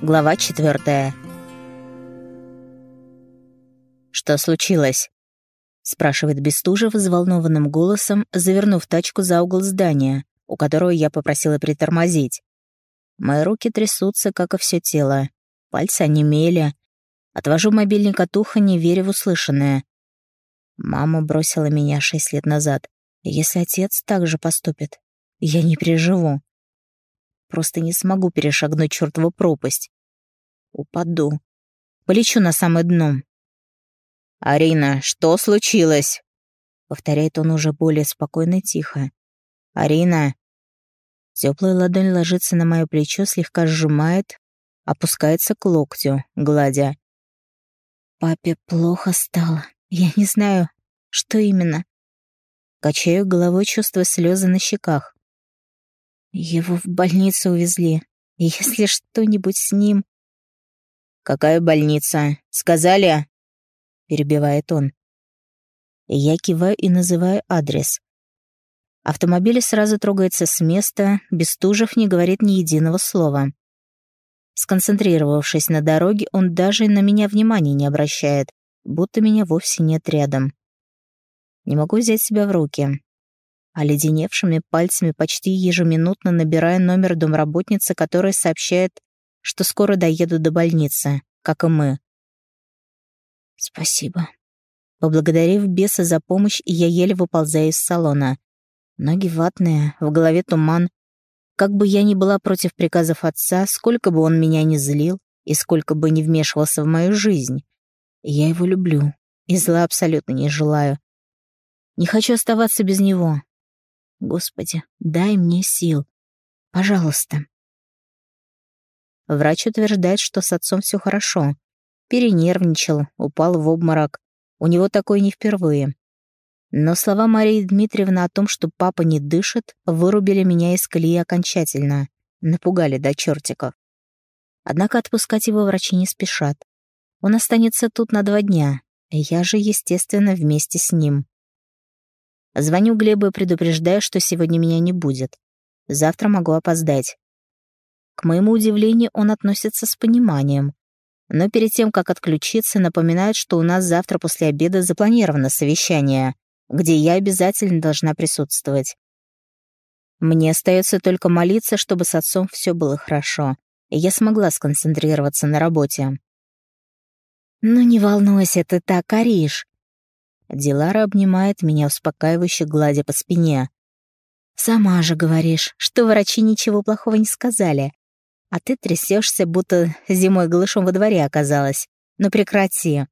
Глава четвертая. «Что случилось?» — спрашивает Бестужев взволнованным голосом, завернув тачку за угол здания, у которого я попросила притормозить. Мои руки трясутся, как и все тело. Пальцы онемели. Отвожу мобильник от уха, не веря в услышанное. Мама бросила меня шесть лет назад. Если отец так же поступит, я не переживу. Просто не смогу перешагнуть чертову пропасть. Упаду. Полечу на самое дно. «Арина, что случилось?» Повторяет он уже более спокойно и тихо. «Арина!» Теплая ладонь ложится на мое плечо, слегка сжимает, опускается к локтю, гладя. «Папе плохо стало. Я не знаю, что именно». Качаю головой, чувствуя слезы на щеках. Его в больницу увезли. Если что-нибудь с ним... «Какая больница? Сказали?» Перебивает он. Я киваю и называю адрес. Автомобиль сразу трогается с места, Бестужев не говорит ни единого слова. Сконцентрировавшись на дороге, он даже на меня внимания не обращает, будто меня вовсе нет рядом. Не могу взять себя в руки оледеневшими пальцами почти ежеминутно набирая номер домработницы, которая сообщает, что скоро доеду до больницы, как и мы. «Спасибо». Поблагодарив беса за помощь, я еле выползаю из салона. Ноги ватные, в голове туман. Как бы я ни была против приказов отца, сколько бы он меня ни злил и сколько бы ни вмешивался в мою жизнь, я его люблю и зла абсолютно не желаю. Не хочу оставаться без него, Господи, дай мне сил. Пожалуйста. Врач утверждает, что с отцом все хорошо. Перенервничал, упал в обморок. У него такое не впервые. Но слова Марии Дмитриевны о том, что папа не дышит, вырубили меня из колеи окончательно. Напугали до чертиков. Однако отпускать его врачи не спешат. Он останется тут на два дня. Я же, естественно, вместе с ним. Звоню Глебу и предупреждаю, что сегодня меня не будет. Завтра могу опоздать. К моему удивлению, он относится с пониманием. Но перед тем, как отключиться, напоминает, что у нас завтра после обеда запланировано совещание, где я обязательно должна присутствовать. Мне остается только молиться, чтобы с отцом все было хорошо, и я смогла сконцентрироваться на работе. «Ну не волнуйся ты так, Ариш», Дилара обнимает меня, успокаивающе гладя по спине. «Сама же говоришь, что врачи ничего плохого не сказали. А ты трясешься, будто зимой голышом во дворе оказалась. Ну прекрати».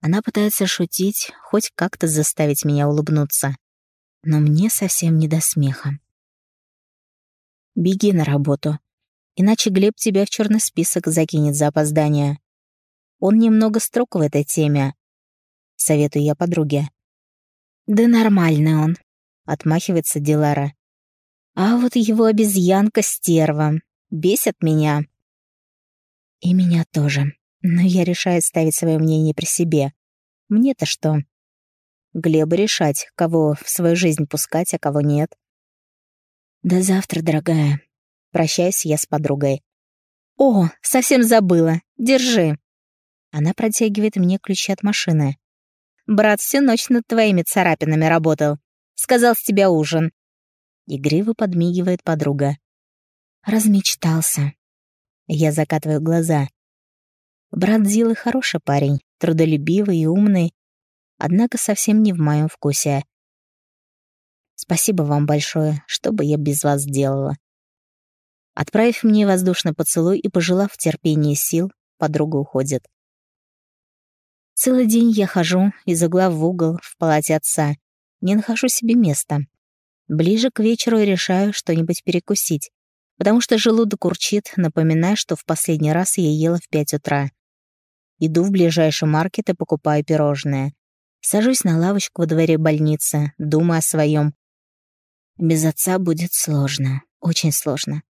Она пытается шутить, хоть как-то заставить меня улыбнуться. Но мне совсем не до смеха. «Беги на работу, иначе Глеб тебя в черный список закинет за опоздание. Он немного строг в этой теме, советую я подруге. «Да нормальный он», — отмахивается Дилара. «А вот его обезьянка-стерва бесит меня». «И меня тоже. Но я решаю ставить свое мнение при себе. Мне-то что?» Глеба решать, кого в свою жизнь пускать, а кого нет. «До завтра, дорогая». Прощаюсь я с подругой. «О, совсем забыла. Держи». Она протягивает мне ключи от машины. Брат всю ночь над твоими царапинами работал. Сказал с тебя ужин». Игриво подмигивает подруга. Размечтался. Я закатываю глаза. Брат Зилы хороший парень, трудолюбивый и умный, однако совсем не в моем вкусе. Спасибо вам большое, что бы я без вас делала. Отправив мне воздушный поцелуй и пожелав терпения сил, подруга уходит. Целый день я хожу из угла в угол в палате отца. Не нахожу себе места. Ближе к вечеру решаю что-нибудь перекусить, потому что желудок урчит, напоминая, что в последний раз я ела в пять утра. Иду в ближайший маркет и покупаю пирожное. Сажусь на лавочку во дворе больницы, думаю о своем. Без отца будет сложно, очень сложно.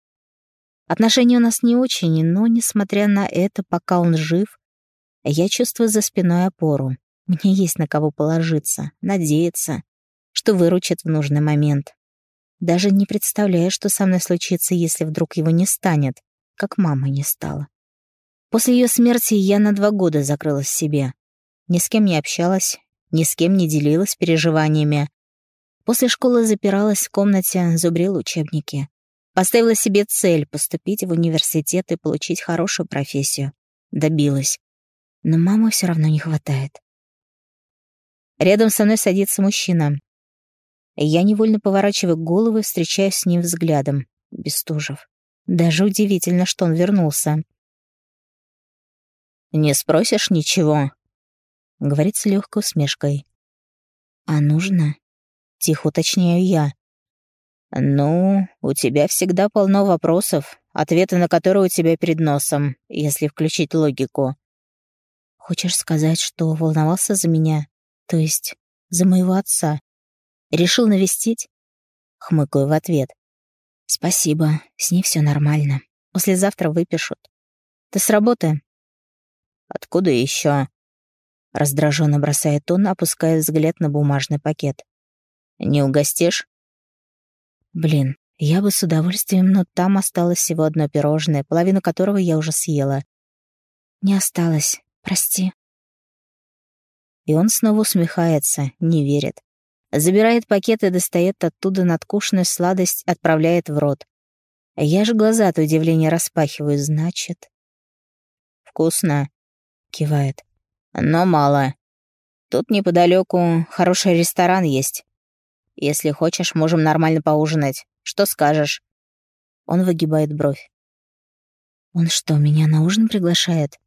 Отношения у нас не очень, но, несмотря на это, пока он жив, я чувствую за спиной опору. Мне есть на кого положиться, надеяться, что выручит в нужный момент. Даже не представляю, что со мной случится, если вдруг его не станет. как мама не стала. После ее смерти я на два года закрылась в себе. Ни с кем не общалась, ни с кем не делилась переживаниями. После школы запиралась в комнате, зубрила учебники. Поставила себе цель поступить в университет и получить хорошую профессию. Добилась. Но мамы все равно не хватает. Рядом со мной садится мужчина. Я невольно поворачиваю голову и встречаюсь с ним взглядом. Бестужев. Даже удивительно, что он вернулся. «Не спросишь ничего?» — говорит с легкой усмешкой. «А нужно?» — тихо уточняю я. «Ну, у тебя всегда полно вопросов, ответы на которые у тебя перед носом, если включить логику». «Хочешь сказать, что волновался за меня? То есть за моего отца? Решил навестить?» Хмыкаю в ответ. «Спасибо, с ней все нормально. Послезавтра выпишут. Ты с работы?» «Откуда еще? Раздраженно бросает он, опуская взгляд на бумажный пакет. «Не угостишь?» Блин, я бы с удовольствием, но там осталось всего одно пирожное, половину которого я уже съела. Не осталось, прости. И он снова усмехается, не верит. Забирает пакет и достает оттуда надкушенную сладость, отправляет в рот. Я же глаза от удивления распахиваю, значит. «Вкусно», — кивает. «Но мало. Тут неподалеку хороший ресторан есть. Если хочешь, можем нормально поужинать. Что скажешь?» Он выгибает бровь. «Он что, меня на ужин приглашает?»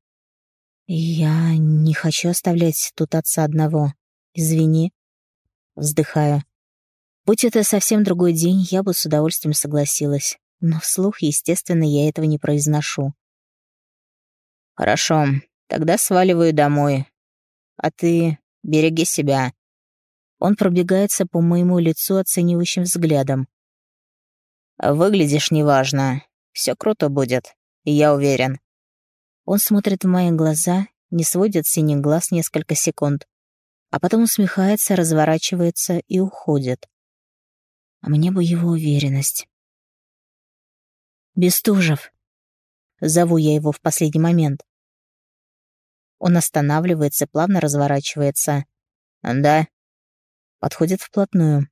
«Я не хочу оставлять тут отца одного. Извини». Вздыхаю. Будь это совсем другой день, я бы с удовольствием согласилась. Но вслух, естественно, я этого не произношу. «Хорошо, тогда сваливаю домой. А ты береги себя. Он пробегается по моему лицу оценивающим взглядом. «Выглядишь неважно. Все круто будет, я уверен». Он смотрит в мои глаза, не сводит синий глаз несколько секунд, а потом усмехается, разворачивается и уходит. А мне бы его уверенность. «Бестужев!» Зову я его в последний момент. Он останавливается, плавно разворачивается. «Да?» подходит вплотную.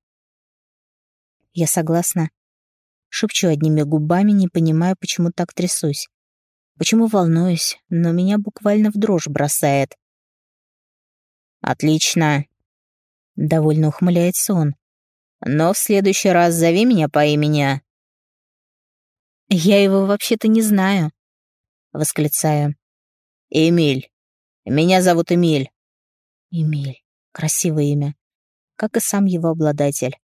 Я согласна. Шепчу одними губами, не понимая, почему так трясусь. Почему волнуюсь, но меня буквально в дрожь бросает. «Отлично!» — довольно ухмыляется он. «Но в следующий раз зови меня по имени». «Я его вообще-то не знаю», — восклицаю. «Эмиль. Меня зовут Эмиль». «Эмиль. Красивое имя как и сам его обладатель.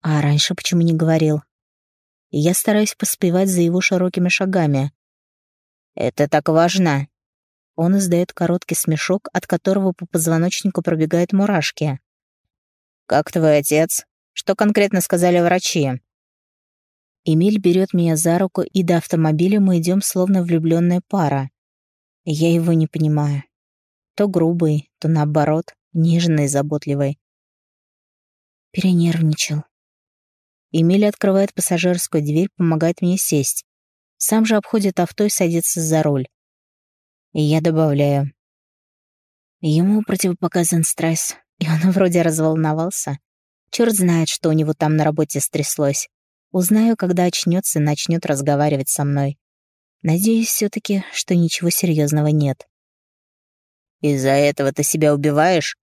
А раньше почему не говорил? я стараюсь поспевать за его широкими шагами. «Это так важно!» Он издает короткий смешок, от которого по позвоночнику пробегают мурашки. «Как твой отец? Что конкретно сказали врачи?» Эмиль берет меня за руку, и до автомобиля мы идем словно влюбленная пара. Я его не понимаю. То грубый, то наоборот нежной и заботливой. Перенервничал. Эмиль открывает пассажирскую дверь, помогает мне сесть. Сам же обходит авто и садится за руль. И я добавляю. Ему противопоказан стресс, и он вроде разволновался. Черт знает, что у него там на работе стряслось. Узнаю, когда очнется и начнет разговаривать со мной. Надеюсь все таки что ничего серьезного нет. «Из-за этого ты себя убиваешь?»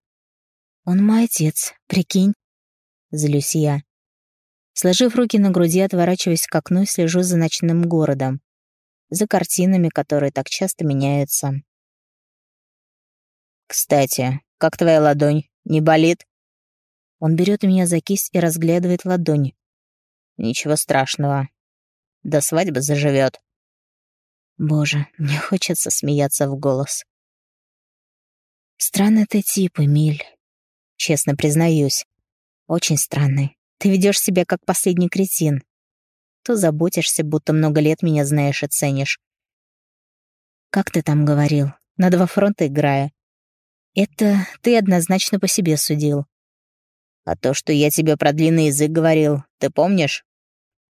Он мой отец, прикинь. Злюсь я. Сложив руки на груди, отворачиваюсь к окну и слежу за ночным городом. За картинами, которые так часто меняются. «Кстати, как твоя ладонь? Не болит?» Он берет меня за кисть и разглядывает ладонь. «Ничего страшного. До свадьбы заживет. Боже, мне хочется смеяться в голос. Странный ты тип, Эмиль честно признаюсь. Очень странный. Ты ведешь себя как последний кретин. То заботишься, будто много лет меня знаешь и ценишь. Как ты там говорил? На два фронта играя. Это ты однозначно по себе судил. А то, что я тебе про длинный язык говорил, ты помнишь?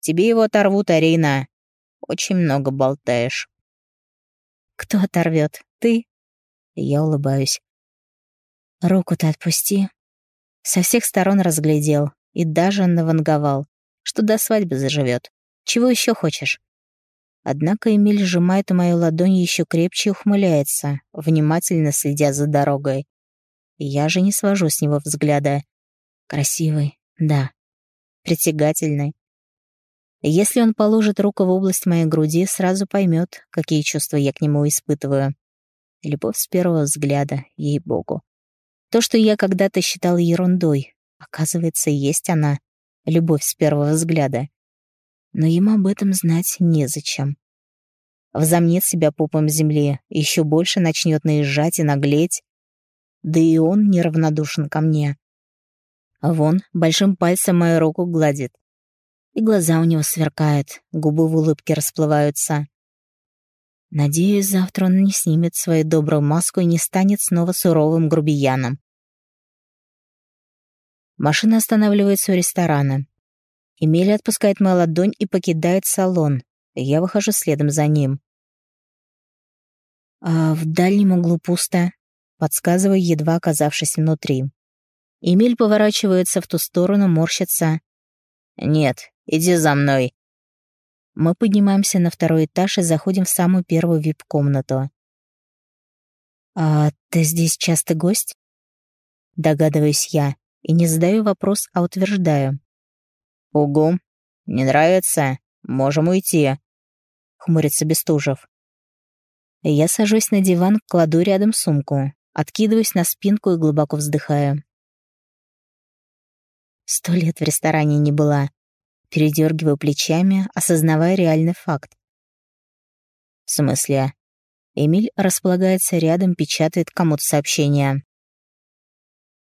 Тебе его оторвут, Арина. очень много болтаешь». «Кто оторвет? Ты?» Я улыбаюсь. «Руку-то отпусти». Со всех сторон разглядел и даже наванговал, что до свадьбы заживет. Чего еще хочешь? Однако Эмиль сжимает мою ладонь еще крепче и ухмыляется, внимательно следя за дорогой. Я же не свожу с него взгляда. Красивый, да. Притягательный. Если он положит руку в область моей груди, сразу поймет, какие чувства я к нему испытываю. Любовь с первого взгляда, ей-богу. То, что я когда-то считал ерундой, оказывается, есть она. Любовь с первого взгляда. Но ему об этом знать незачем. Взомнет себя пупом земли, еще больше начнет наезжать и наглеть. Да и он неравнодушен ко мне. Вон, большим пальцем мою руку гладит. И глаза у него сверкают, губы в улыбке расплываются. Надеюсь, завтра он не снимет свою добрую маску и не станет снова суровым грубияном. Машина останавливается у ресторана. Эмилия отпускает мою ладонь и покидает салон. Я выхожу следом за ним. А в дальнем углу пусто, подсказываю, едва оказавшись внутри. Эмиль поворачивается в ту сторону, морщится. «Нет, иди за мной». Мы поднимаемся на второй этаж и заходим в самую первую вип-комнату. «А ты здесь частый гость?» Догадываюсь я и не задаю вопрос, а утверждаю. «Угу. Не нравится? Можем уйти», — хмурится Бестужев. Я сажусь на диван, кладу рядом сумку, откидываюсь на спинку и глубоко вздыхаю. Сто лет в ресторане не была. Передергиваю плечами, осознавая реальный факт. В смысле? Эмиль располагается рядом, печатает кому-то сообщение.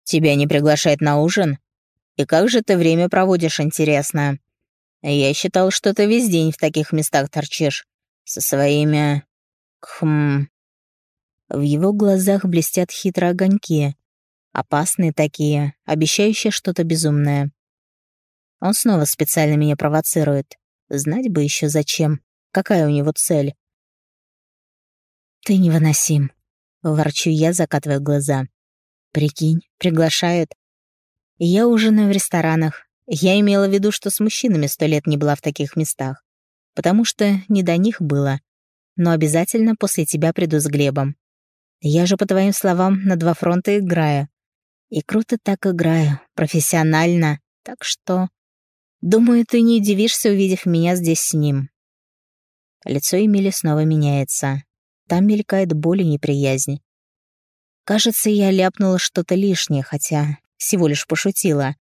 «Тебя не приглашает на ужин? И как же ты время проводишь, интересно? Я считал, что ты весь день в таких местах торчишь. Со своими... Хм... В его глазах блестят хитрые огоньки. Опасные такие, обещающие что-то безумное. Он снова специально меня провоцирует. Знать бы еще зачем. Какая у него цель? «Ты невыносим», — ворчу я, закатывая глаза. «Прикинь, приглашают. Я ужинаю в ресторанах. Я имела в виду, что с мужчинами сто лет не была в таких местах. Потому что не до них было. Но обязательно после тебя приду с Глебом. Я же, по твоим словам, на два фронта играю. И круто так играю, профессионально. Так что... Думаю, ты не удивишься, увидев меня здесь с ним. Лицо Эмили снова меняется. Там мелькает боль и неприязнь. Кажется, я ляпнула что-то лишнее, хотя всего лишь пошутила.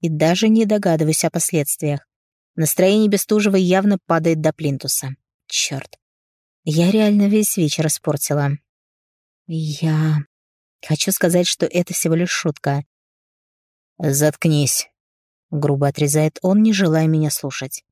И даже не догадываюсь о последствиях. Настроение Бестужева явно падает до плинтуса. Чёрт. Я реально весь вечер испортила. Я... Хочу сказать, что это всего лишь шутка. «Заткнись», — грубо отрезает он, не желая меня слушать.